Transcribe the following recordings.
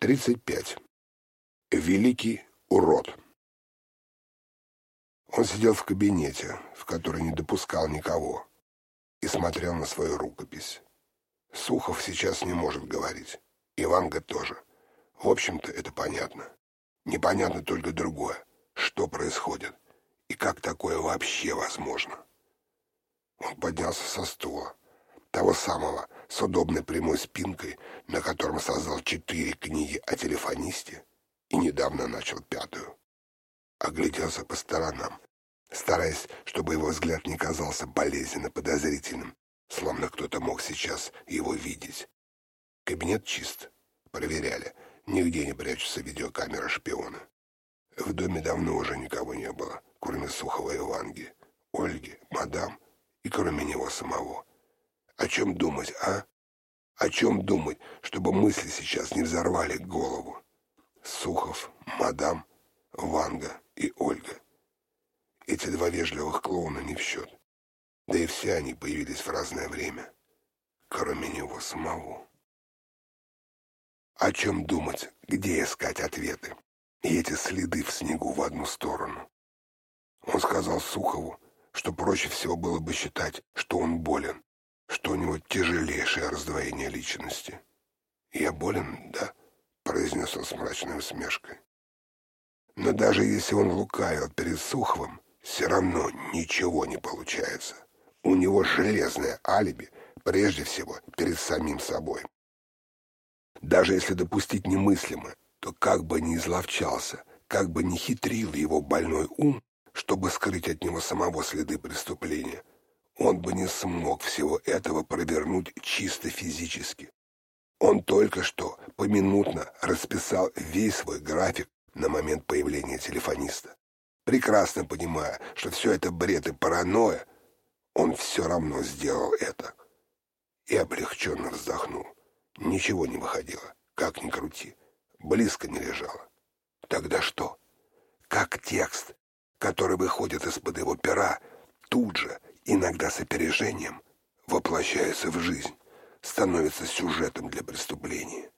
35. Великий урод. Он сидел в кабинете, в который не допускал никого, и смотрел на свою рукопись. Сухов сейчас не может говорить. Иванга тоже. В общем-то, это понятно. Непонятно только другое. Что происходит? И как такое вообще возможно? Он поднялся со стула. Того самого, с удобной прямой спинкой, на котором создал четыре книги о телефонисте, и недавно начал пятую. Огляделся по сторонам, стараясь, чтобы его взгляд не казался болезненно подозрительным, словно кто-то мог сейчас его видеть. Кабинет чист. Проверяли. Нигде не прячутся видеокамеры шпиона. В доме давно уже никого не было, кроме Сухого и Ванги, Ольги, мадам и кроме него самого. О чем думать, а? О чем думать, чтобы мысли сейчас не взорвали голову? Сухов, мадам, Ванга и Ольга. Эти два вежливых клоуна не в счет. Да и все они появились в разное время, кроме него самого. О чем думать, где искать ответы? И эти следы в снегу в одну сторону. Он сказал Сухову, что проще всего было бы считать, что он болен, что у него тяжелейшее раздвоение личности. «Я болен, да?» — произнес он с мрачной усмешкой. Но даже если он лукавил перед Суховым, все равно ничего не получается. У него железное алиби, прежде всего, перед самим собой. Даже если допустить немыслимо, то как бы ни изловчался, как бы ни хитрил его больной ум, чтобы скрыть от него самого следы преступления, он бы не смог всего этого провернуть чисто физически. Он только что поминутно расписал весь свой график на момент появления телефониста. Прекрасно понимая, что все это бред и паранойя, он все равно сделал это. И облегченно вздохнул. Ничего не выходило, как ни крути. Близко не лежало. Тогда что? Как текст, который выходит из-под его пера, тут же иногда с опережением, воплощается в жизнь, становится сюжетом для преступления.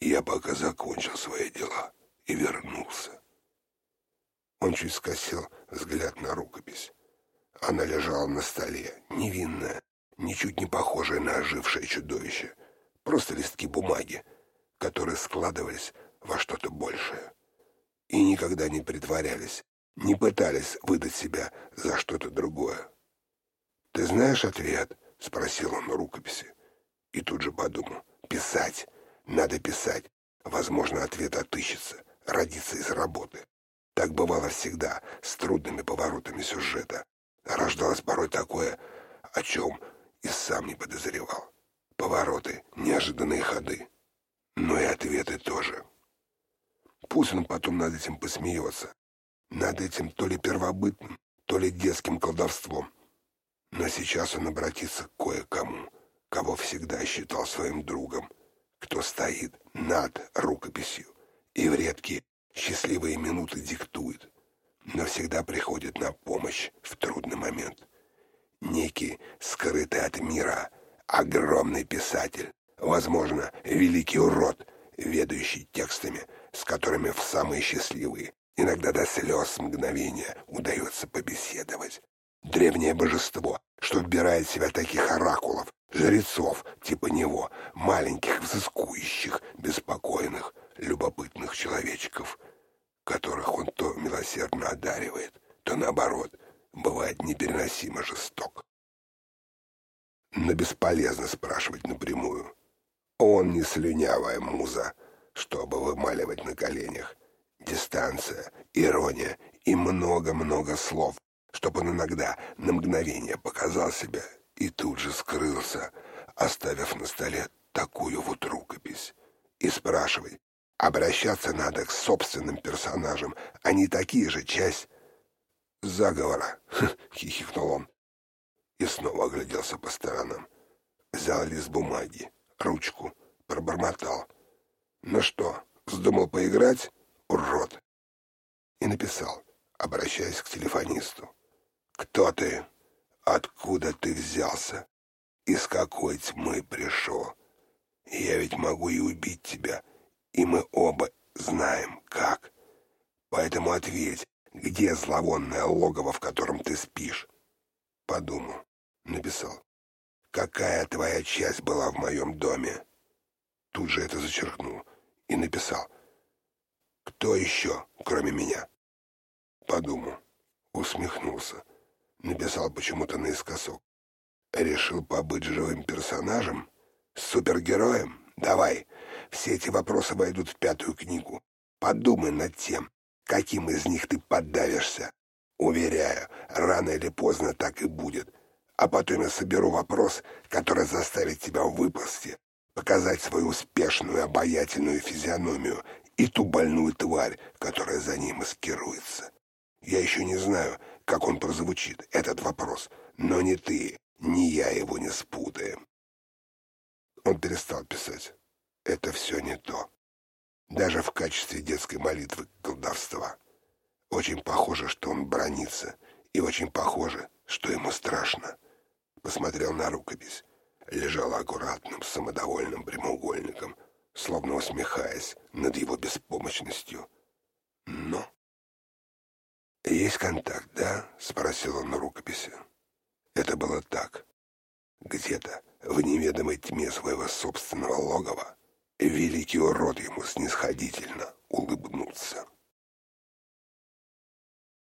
Я пока закончил свои дела и вернулся. Он чуть скосил взгляд на рукопись. Она лежала на столе, невинная, ничуть не похожая на ожившее чудовище. Просто листки бумаги, которые складывались во что-то большее. И никогда не притворялись, не пытались выдать себя за что-то другое. «Ты знаешь ответ?» — спросил он на рукописи. И тут же подумал. «Писать. Надо писать. Возможно, ответ отыщется, родится из работы. Так бывало всегда, с трудными поворотами сюжета. Рождалось порой такое, о чем и сам не подозревал. Повороты, неожиданные ходы. Но и ответы тоже. Пусть он потом над этим посмеется. Над этим то ли первобытным, то ли детским колдовством. Но сейчас он обратится к кое-кому, кого всегда считал своим другом, кто стоит над рукописью и в редкие счастливые минуты диктует, но всегда приходит на помощь в трудный момент. Некий скрытый от мира огромный писатель, возможно, великий урод, ведающий текстами, с которыми в самые счастливые, иногда до слез мгновения удается побеседовать. Древнее божество, что вбирает в себя таких оракулов, жрецов типа него, маленьких, взыскующих, беспокойных, любопытных человечков, которых он то милосердно одаривает, то наоборот, бывает непереносимо жесток. Но бесполезно спрашивать напрямую. Он не слюнявая муза, чтобы вымаливать на коленях. Дистанция, ирония и много-много слов, чтобы он иногда на мгновение показал себя и тут же скрылся, оставив на столе такую вот рукопись. И спрашивай, обращаться надо к собственным персонажам, а не такие же часть заговора, — хихикнул он. И снова огляделся по сторонам. Взял лист бумаги, ручку, пробормотал. Ну что, вздумал поиграть, урод? И написал, обращаясь к телефонисту. «Кто ты? Откуда ты взялся? Из какой тьмы пришел? Я ведь могу и убить тебя, И мы оба знаем, как. Поэтому ответь, где зловонное логово, в котором ты спишь? Подумал. Написал. Какая твоя часть была в моем доме? Тут же это зачеркнул и написал. Кто еще, кроме меня? Подумал. Усмехнулся. Написал почему-то наискосок. Решил побыть живым персонажем? Супергероем? Давай. Все эти вопросы войдут в пятую книгу. Подумай над тем, каким из них ты поддавишься. Уверяю, рано или поздно так и будет. А потом я соберу вопрос, который заставит тебя выползти, показать свою успешную обаятельную физиономию и ту больную тварь, которая за ней маскируется. Я еще не знаю, как он прозвучит, этот вопрос, но ни ты, ни я его не спутаем. Он перестал писать. Это все не то. Даже в качестве детской молитвы колдовства. Очень похоже, что он бронится, и очень похоже, что ему страшно. Посмотрел на рукопись. Лежала аккуратным, самодовольным прямоугольником, словно усмехаясь над его беспомощностью. Но... «Есть контакт, да?» — спросил он на рукописи. Это было так. Где-то в неведомой тьме своего собственного логова великий урод ему снисходительно улыбнулся.